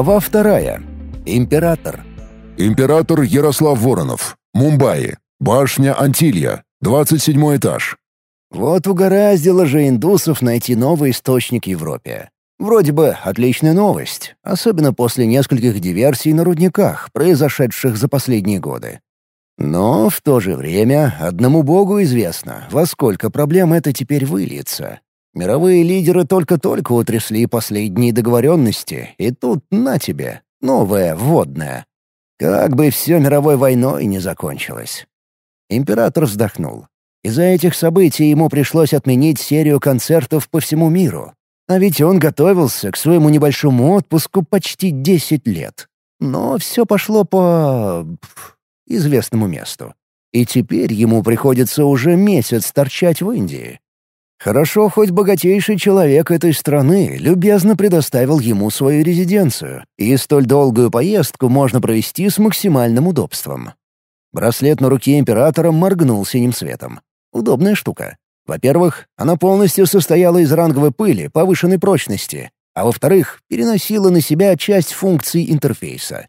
Глава вторая. Император. Император Ярослав Воронов. Мумбаи. Башня Антилья. 27 этаж. Вот угораздило же индусов найти новый источник Европе. Вроде бы отличная новость, особенно после нескольких диверсий на рудниках, произошедших за последние годы. Но в то же время одному богу известно, во сколько проблем это теперь выльется. Мировые лидеры только-только утрясли последние договоренности, и тут на тебе, новое, вводное. Как бы все мировой войной не закончилось. Император вздохнул. Из-за этих событий ему пришлось отменить серию концертов по всему миру. А ведь он готовился к своему небольшому отпуску почти 10 лет. Но все пошло по известному месту. И теперь ему приходится уже месяц торчать в Индии. Хорошо, хоть богатейший человек этой страны любезно предоставил ему свою резиденцию, и столь долгую поездку можно провести с максимальным удобством. Браслет на руке императора моргнул синим светом. Удобная штука. Во-первых, она полностью состояла из ранговой пыли повышенной прочности, а во-вторых, переносила на себя часть функций интерфейса.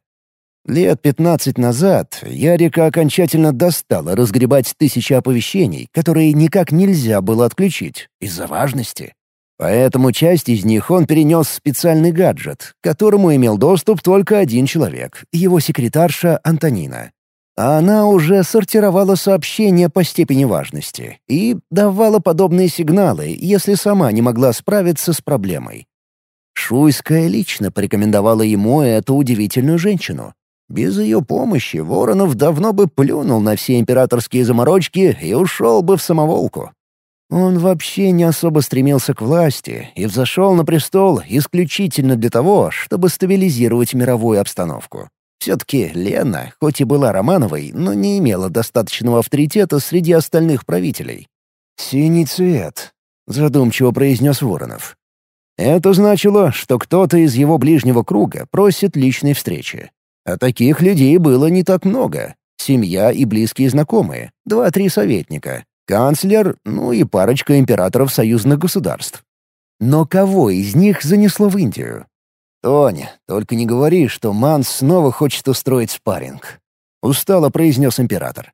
Лет пятнадцать назад Ярика окончательно достала разгребать тысячи оповещений, которые никак нельзя было отключить из-за важности. Поэтому часть из них он перенес в специальный гаджет, к которому имел доступ только один человек — его секретарша Антонина. А она уже сортировала сообщения по степени важности и давала подобные сигналы, если сама не могла справиться с проблемой. Шуйская лично порекомендовала ему эту удивительную женщину. Без ее помощи Воронов давно бы плюнул на все императорские заморочки и ушел бы в самоволку. Он вообще не особо стремился к власти и взошел на престол исключительно для того, чтобы стабилизировать мировую обстановку. Все-таки Лена, хоть и была Романовой, но не имела достаточного авторитета среди остальных правителей. «Синий цвет», — задумчиво произнес Воронов. Это значило, что кто-то из его ближнего круга просит личной встречи. А таких людей было не так много. Семья и близкие знакомые, два-три советника, канцлер, ну и парочка императоров союзных государств. Но кого из них занесло в Индию? «Тоня, только не говори, что Манс снова хочет устроить спарринг», — устало произнес император.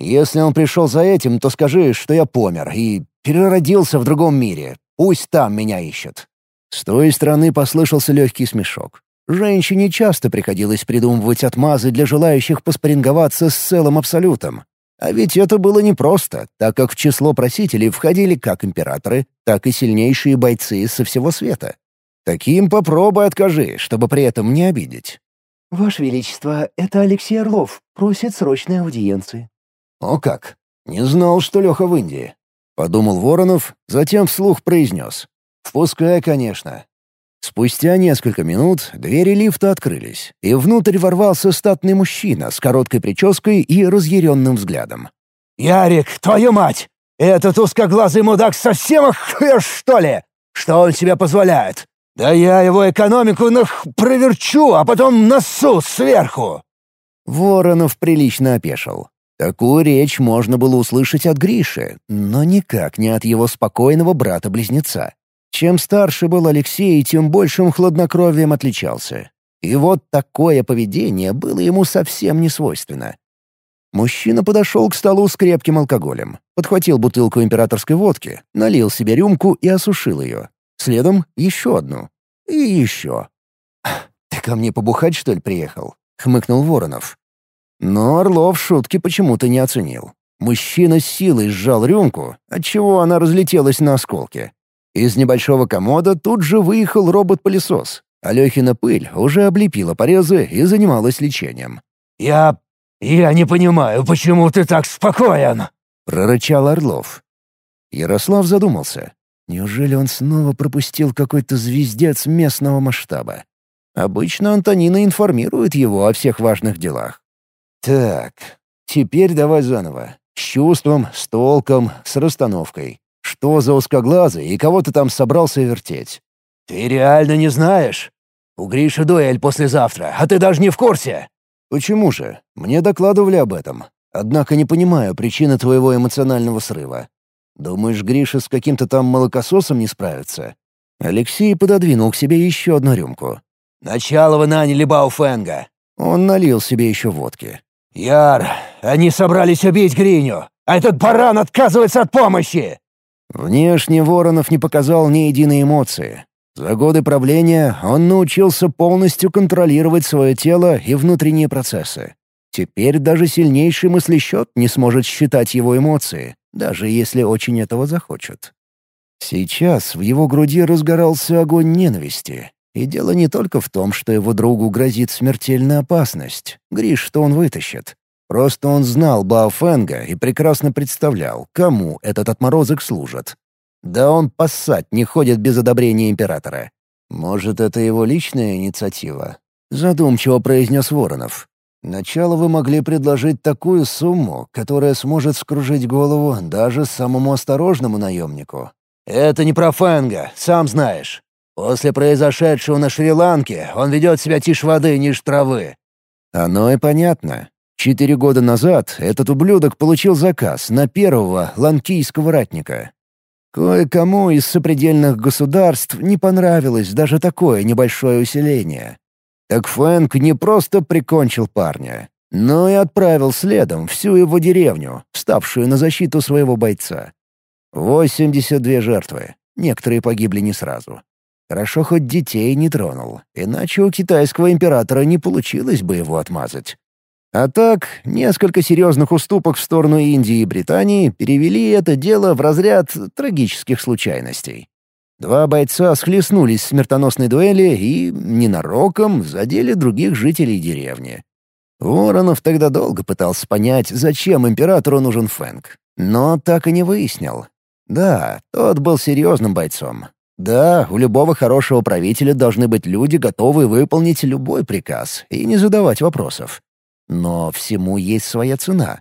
«Если он пришел за этим, то скажи, что я помер и переродился в другом мире. Пусть там меня ищут». С той стороны послышался легкий смешок. Женщине часто приходилось придумывать отмазы для желающих поспоринговаться с целым абсолютом. А ведь это было непросто, так как в число просителей входили как императоры, так и сильнейшие бойцы со всего света. Таким попробуй откажи, чтобы при этом не обидеть. «Ваше Величество, это Алексей Орлов. Просит срочной аудиенции». «О как! Не знал, что Леха в Индии». Подумал Воронов, затем вслух произнес. «Впускай, конечно. Спустя несколько минут двери лифта открылись, и внутрь ворвался статный мужчина с короткой прической и разъяренным взглядом. «Ярик, твою мать! Этот узкоглазый мудак совсем охуешь, что ли? Что он себе позволяет? Да я его экономику нах проверчу, а потом носу сверху!» Воронов прилично опешил. Такую речь можно было услышать от Гриши, но никак не от его спокойного брата-близнеца. Чем старше был Алексей, тем большим хладнокровием отличался. И вот такое поведение было ему совсем не свойственно. Мужчина подошел к столу с крепким алкоголем, подхватил бутылку императорской водки, налил себе рюмку и осушил ее. Следом еще одну. И еще. «Ты ко мне побухать, что ли, приехал?» — хмыкнул Воронов. Но Орлов шутки почему-то не оценил. Мужчина силой сжал рюмку, отчего она разлетелась на осколки. Из небольшого комода тут же выехал робот-пылесос. Алехина пыль уже облепила порезы и занималась лечением. «Я... я не понимаю, почему ты так спокоен?» — прорычал Орлов. Ярослав задумался. Неужели он снова пропустил какой-то звездец местного масштаба? Обычно Антонина информирует его о всех важных делах. Так, теперь давай заново. С чувством, с толком, с расстановкой. Что за узкоглазый и кого ты там собрался вертеть? Ты реально не знаешь? У Гриши дуэль послезавтра, а ты даже не в курсе. Почему же? Мне докладывали об этом. Однако не понимаю причины твоего эмоционального срыва. Думаешь, Гриша с каким-то там молокососом не справится? Алексей пододвинул к себе еще одну рюмку. Начало вы наняли Бауфенга». Он налил себе еще водки. «Яр, они собрались убить Гриню, а этот баран отказывается от помощи!» Внешне Воронов не показал ни единой эмоции. За годы правления он научился полностью контролировать свое тело и внутренние процессы. Теперь даже сильнейший мыслещет не сможет считать его эмоции, даже если очень этого захочет. Сейчас в его груди разгорался огонь ненависти. И дело не только в том, что его другу грозит смертельная опасность. Гриш, что он вытащит. Просто он знал Баофенга и прекрасно представлял, кому этот отморозок служит. Да он поссать не ходит без одобрения императора. Может, это его личная инициатива? Задумчиво произнес Воронов. Начало вы могли предложить такую сумму, которая сможет скружить голову даже самому осторожному наемнику. Это не про Фэнга, сам знаешь. После произошедшего на Шри-Ланке он ведет себя тише воды, ниже травы. Оно и понятно. Четыре года назад этот ублюдок получил заказ на первого ланкийского ратника. Кое-кому из сопредельных государств не понравилось даже такое небольшое усиление. Так Фэнк не просто прикончил парня, но и отправил следом всю его деревню, ставшую на защиту своего бойца. 82 жертвы. Некоторые погибли не сразу. Хорошо, хоть детей не тронул, иначе у китайского императора не получилось бы его отмазать. А так, несколько серьезных уступок в сторону Индии и Британии перевели это дело в разряд трагических случайностей. Два бойца схлестнулись в смертоносной дуэли и, ненароком, задели других жителей деревни. Воронов тогда долго пытался понять, зачем императору нужен Фэнк, но так и не выяснил. Да, тот был серьезным бойцом. Да, у любого хорошего правителя должны быть люди, готовые выполнить любой приказ и не задавать вопросов. Но всему есть своя цена.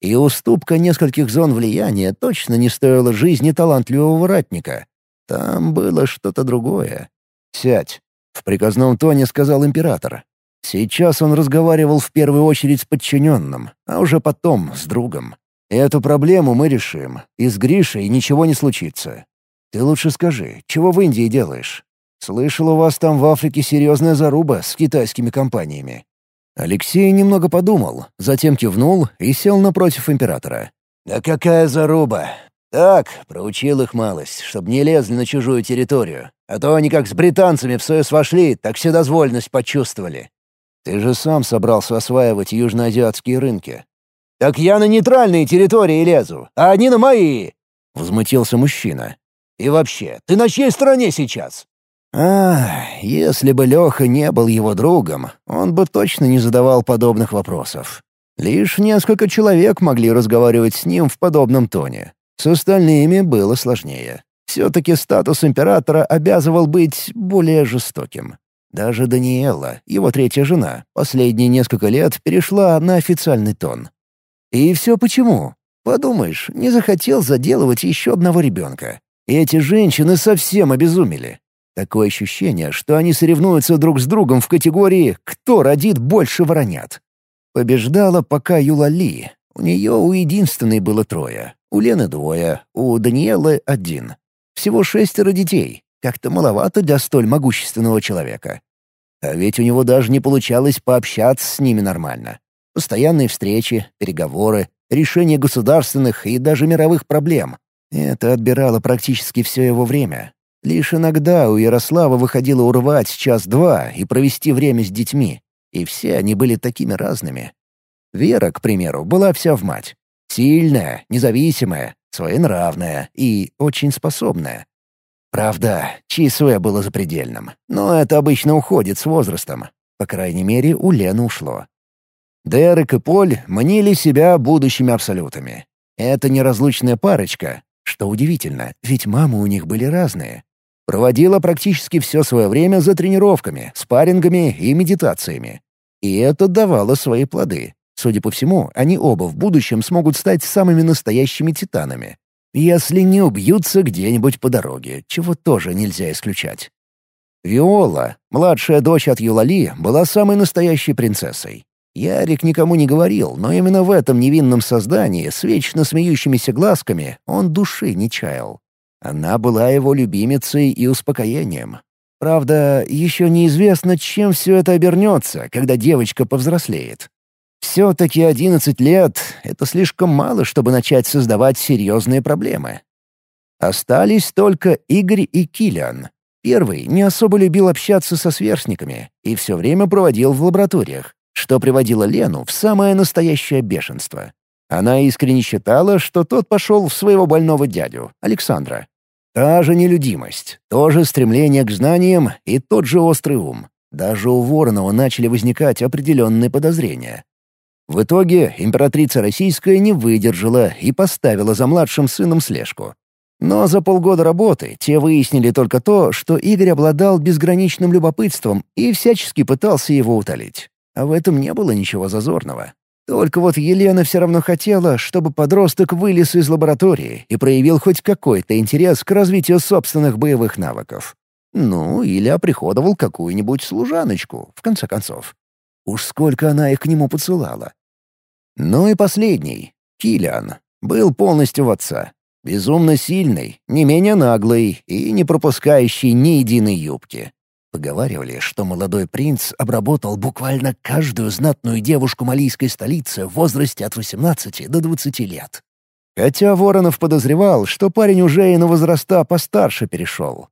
И уступка нескольких зон влияния точно не стоила жизни талантливого ратника. Там было что-то другое. «Сядь», — в приказном тоне сказал император. Сейчас он разговаривал в первую очередь с подчиненным, а уже потом с другом. «Эту проблему мы решим, и с Гришей ничего не случится. Ты лучше скажи, чего в Индии делаешь? Слышал, у вас там в Африке серьезная заруба с китайскими компаниями». Алексей немного подумал, затем кивнул и сел напротив императора. «Да какая заруба! «Так, проучил их малость, чтобы не лезли на чужую территорию. А то они как с британцами в Союз вошли, так вседозвольность почувствовали». «Ты же сам собрался осваивать южноазиатские рынки». «Так я на нейтральные территории лезу, а они на мои!» — возмутился мужчина. «И вообще, ты на чьей стороне сейчас?» А, если бы Леха не был его другом, он бы точно не задавал подобных вопросов. Лишь несколько человек могли разговаривать с ним в подобном тоне. С остальными было сложнее. Все-таки статус императора обязывал быть более жестоким. Даже Даниэла, его третья жена, последние несколько лет перешла на официальный тон. И все почему? Подумаешь, не захотел заделывать еще одного ребенка. Эти женщины совсем обезумели. Такое ощущение, что они соревнуются друг с другом в категории «кто родит больше воронят». Побеждала пока Юлали. У нее у единственной было трое. У Лены двое, у Даниэлы один. Всего шестеро детей. Как-то маловато для столь могущественного человека. А ведь у него даже не получалось пообщаться с ними нормально. Постоянные встречи, переговоры, решение государственных и даже мировых проблем. Это отбирало практически все его время. Лишь иногда у Ярослава выходило урвать час-два и провести время с детьми. И все они были такими разными. Вера, к примеру, была вся в мать. Сильная, независимая, своенравная и очень способная. Правда, Чисуэ было запредельным, но это обычно уходит с возрастом. По крайней мере, у Лены ушло. Дерек и Поль мнили себя будущими абсолютами. Это неразлучная парочка, что удивительно, ведь мамы у них были разные. Проводила практически все свое время за тренировками, спаррингами и медитациями. И это давало свои плоды. Судя по всему, они оба в будущем смогут стать самыми настоящими титанами. Если не убьются где-нибудь по дороге, чего тоже нельзя исключать. Виола, младшая дочь от Юлали, была самой настоящей принцессой. Ярик никому не говорил, но именно в этом невинном создании с вечно смеющимися глазками он души не чаял. Она была его любимицей и успокоением. Правда, еще неизвестно, чем все это обернется, когда девочка повзрослеет. Все-таки 11 лет — это слишком мало, чтобы начать создавать серьезные проблемы. Остались только Игорь и Килиан. Первый не особо любил общаться со сверстниками и все время проводил в лабораториях, что приводило Лену в самое настоящее бешенство. Она искренне считала, что тот пошел в своего больного дядю, Александра, Та же нелюдимость, то же стремление к знаниям и тот же острый ум. Даже у Воронова начали возникать определенные подозрения. В итоге императрица российская не выдержала и поставила за младшим сыном слежку. Но за полгода работы те выяснили только то, что Игорь обладал безграничным любопытством и всячески пытался его утолить. А в этом не было ничего зазорного. Только вот Елена все равно хотела, чтобы подросток вылез из лаборатории и проявил хоть какой-то интерес к развитию собственных боевых навыков. Ну, или оприходовал какую-нибудь служаночку, в конце концов. Уж сколько она их к нему посылала. Ну и последний, Килиан, был полностью в отца. Безумно сильный, не менее наглый и не пропускающий ни единой юбки. Поговаривали, что молодой принц обработал буквально каждую знатную девушку малийской столицы в возрасте от 18 до 20 лет. Хотя Воронов подозревал, что парень уже и на возраста постарше перешел.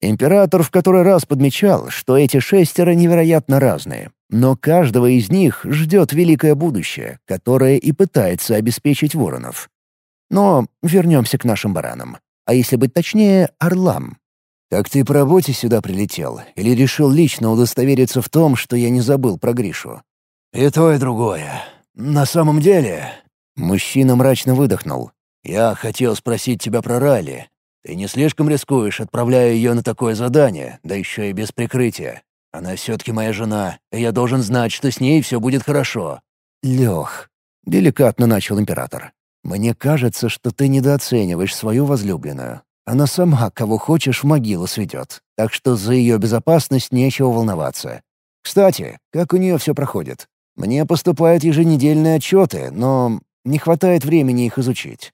Император в который раз подмечал, что эти шестеро невероятно разные, но каждого из них ждет великое будущее, которое и пытается обеспечить Воронов. Но вернемся к нашим баранам. А если быть точнее, орлам. «Так ты по работе сюда прилетел или решил лично удостовериться в том, что я не забыл про Гришу?» «И то, и другое. На самом деле...» Мужчина мрачно выдохнул. «Я хотел спросить тебя про Ралли. Ты не слишком рискуешь, отправляя ее на такое задание, да еще и без прикрытия. Она все-таки моя жена, и я должен знать, что с ней все будет хорошо». «Лех», — деликатно начал император, — «мне кажется, что ты недооцениваешь свою возлюбленную. Она сама, кого хочешь, в могилу сведет, так что за ее безопасность нечего волноваться. Кстати, как у нее все проходит? Мне поступают еженедельные отчеты, но не хватает времени их изучить.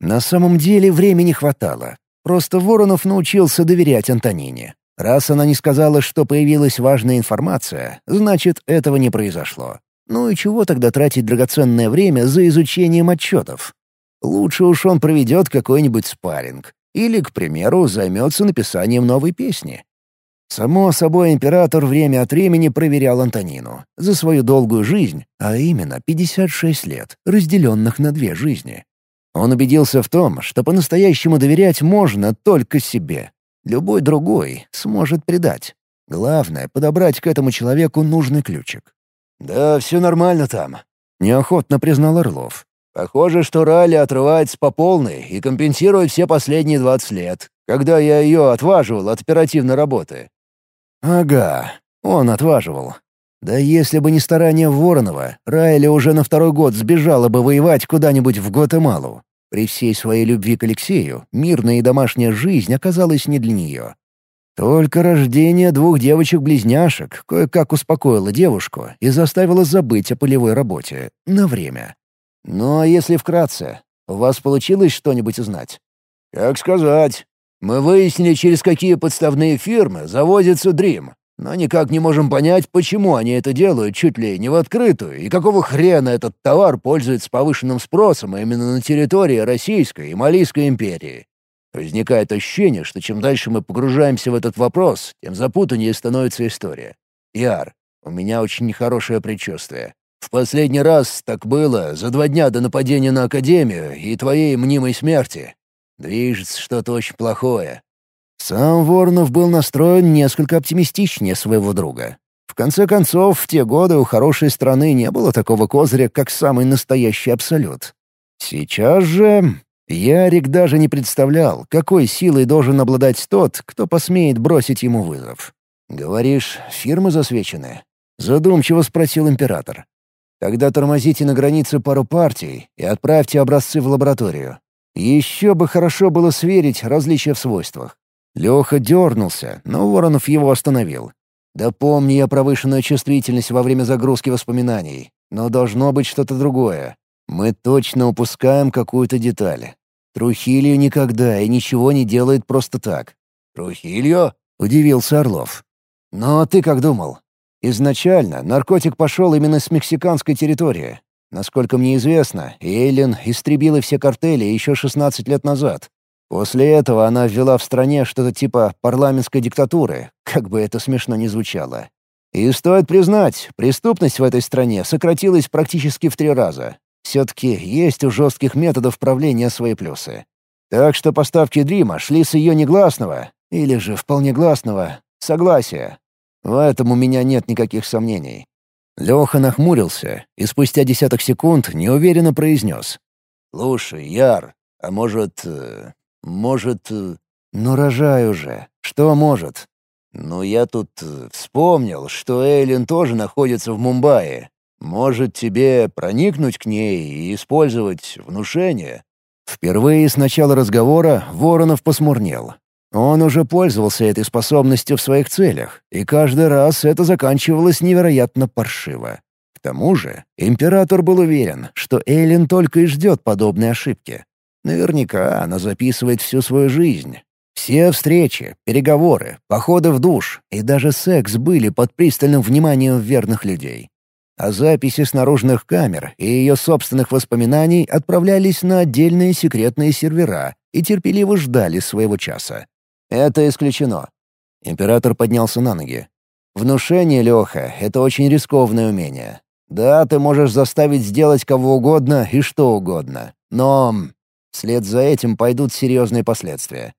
На самом деле времени хватало. Просто Воронов научился доверять Антонине. Раз она не сказала, что появилась важная информация, значит, этого не произошло. Ну и чего тогда тратить драгоценное время за изучением отчетов? Лучше уж он проведет какой-нибудь спарринг. Или, к примеру, займется написанием новой песни. Само собой, император время от времени проверял Антонину за свою долгую жизнь, а именно 56 лет, разделенных на две жизни. Он убедился в том, что по-настоящему доверять можно только себе. Любой другой сможет предать. Главное — подобрать к этому человеку нужный ключик. «Да, все нормально там», — неохотно признал Орлов. Похоже, что Ралли отрывается по полной и компенсирует все последние 20 лет, когда я ее отваживал от оперативной работы. Ага, он отваживал. Да если бы не старания Воронова, Райли уже на второй год сбежала бы воевать куда-нибудь в Гватемалу. При всей своей любви к Алексею, мирная и домашняя жизнь оказалась не для нее. Только рождение двух девочек-близняшек кое-как успокоило девушку и заставило забыть о полевой работе. На время. Ну а если вкратце, у вас получилось что-нибудь узнать? Как сказать. Мы выяснили, через какие подставные фирмы заводится Дрим, но никак не можем понять, почему они это делают чуть ли не в открытую и какого хрена этот товар пользуется повышенным спросом именно на территории Российской и Малийской империи. Возникает ощущение, что чем дальше мы погружаемся в этот вопрос, тем запутаннее становится история. Яр, у меня очень нехорошее предчувствие. В последний раз так было за два дня до нападения на Академию и твоей мнимой смерти. Движется что-то очень плохое». Сам Воронов был настроен несколько оптимистичнее своего друга. В конце концов, в те годы у хорошей страны не было такого козыря, как самый настоящий абсолют. Сейчас же Ярик даже не представлял, какой силой должен обладать тот, кто посмеет бросить ему вызов. «Говоришь, фирмы засвечены?» — задумчиво спросил император. Тогда тормозите на границе пару партий и отправьте образцы в лабораторию. Еще бы хорошо было сверить различия в свойствах. Леха дернулся, но Воронов его остановил. «Да помни я повышенную чувствительность во время загрузки воспоминаний. Но должно быть что-то другое. Мы точно упускаем какую-то деталь. Трухилью никогда и ничего не делает просто так». «Трухилью?» — удивился Орлов. «Но ты как думал? Изначально наркотик пошел именно с мексиканской территории. Насколько мне известно, Эйлин истребила все картели еще 16 лет назад. После этого она ввела в стране что-то типа парламентской диктатуры, как бы это смешно ни звучало. И стоит признать, преступность в этой стране сократилась практически в три раза. Все-таки есть у жестких методов правления свои плюсы. Так что поставки Дрима шли с ее негласного, или же вполне гласного, согласия. В этом у меня нет никаких сомнений. Леха нахмурился и спустя десяток секунд неуверенно произнес. «Слушай, Яр, а может... Э, может... Э, ну, рожай уже. Что может?» «Ну, я тут э, вспомнил, что Эйлин тоже находится в Мумбаи. Может, тебе проникнуть к ней и использовать внушение?» Впервые с начала разговора Воронов посмурнел. Он уже пользовался этой способностью в своих целях, и каждый раз это заканчивалось невероятно паршиво. К тому же император был уверен, что Эйлин только и ждет подобной ошибки. Наверняка она записывает всю свою жизнь. Все встречи, переговоры, походы в душ и даже секс были под пристальным вниманием верных людей. А записи с наружных камер и ее собственных воспоминаний отправлялись на отдельные секретные сервера и терпеливо ждали своего часа. «Это исключено». Император поднялся на ноги. «Внушение, Леха, — это очень рискованное умение. Да, ты можешь заставить сделать кого угодно и что угодно. Но вслед за этим пойдут серьезные последствия.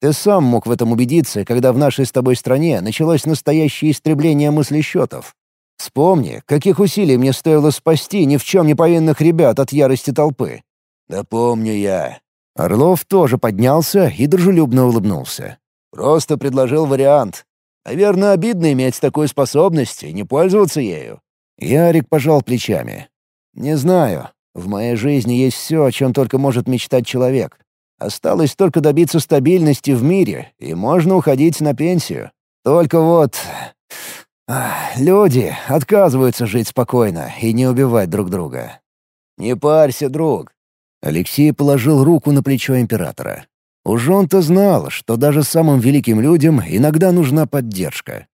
Ты сам мог в этом убедиться, когда в нашей с тобой стране началось настоящее истребление мыслесчетов. Вспомни, каких усилий мне стоило спасти ни в чем не повинных ребят от ярости толпы. Да помню я. Орлов тоже поднялся и дружелюбно улыбнулся. «Просто предложил вариант. Наверное, обидно иметь такую способность и не пользоваться ею». Ярик пожал плечами. «Не знаю. В моей жизни есть все, о чем только может мечтать человек. Осталось только добиться стабильности в мире, и можно уходить на пенсию. Только вот... Люди отказываются жить спокойно и не убивать друг друга. Не парься, друг. Алексей положил руку на плечо императора. Уж он-то знал, что даже самым великим людям иногда нужна поддержка.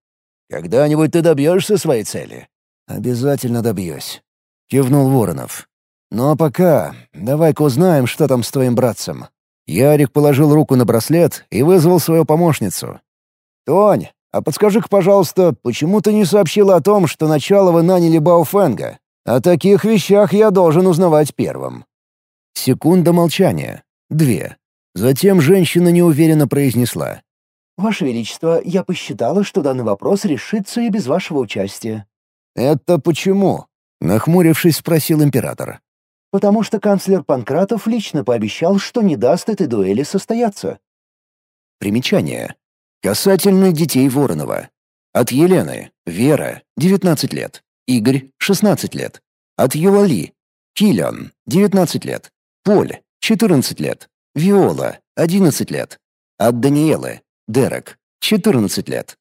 «Когда-нибудь ты добьешься своей цели?» «Обязательно добьюсь», — кивнул Воронов. «Ну а пока давай-ка узнаем, что там с твоим братцем». Ярик положил руку на браслет и вызвал свою помощницу. «Тонь, а подскажи-ка, пожалуйста, почему ты не сообщила о том, что начало вы наняли Баофенга? О таких вещах я должен узнавать первым». Секунда молчания. Две. Затем женщина неуверенно произнесла. «Ваше Величество, я посчитала, что данный вопрос решится и без вашего участия». «Это почему?» — нахмурившись, спросил император. «Потому что канцлер Панкратов лично пообещал, что не даст этой дуэли состояться». Примечание. Касательно детей Воронова. От Елены, Вера, 19 лет. Игорь, 16 лет. От Юлали, Киллиан, 19 лет. Поль, 14 лет. Виола, 11 лет. От Даниэлы, Дерек, 14 лет.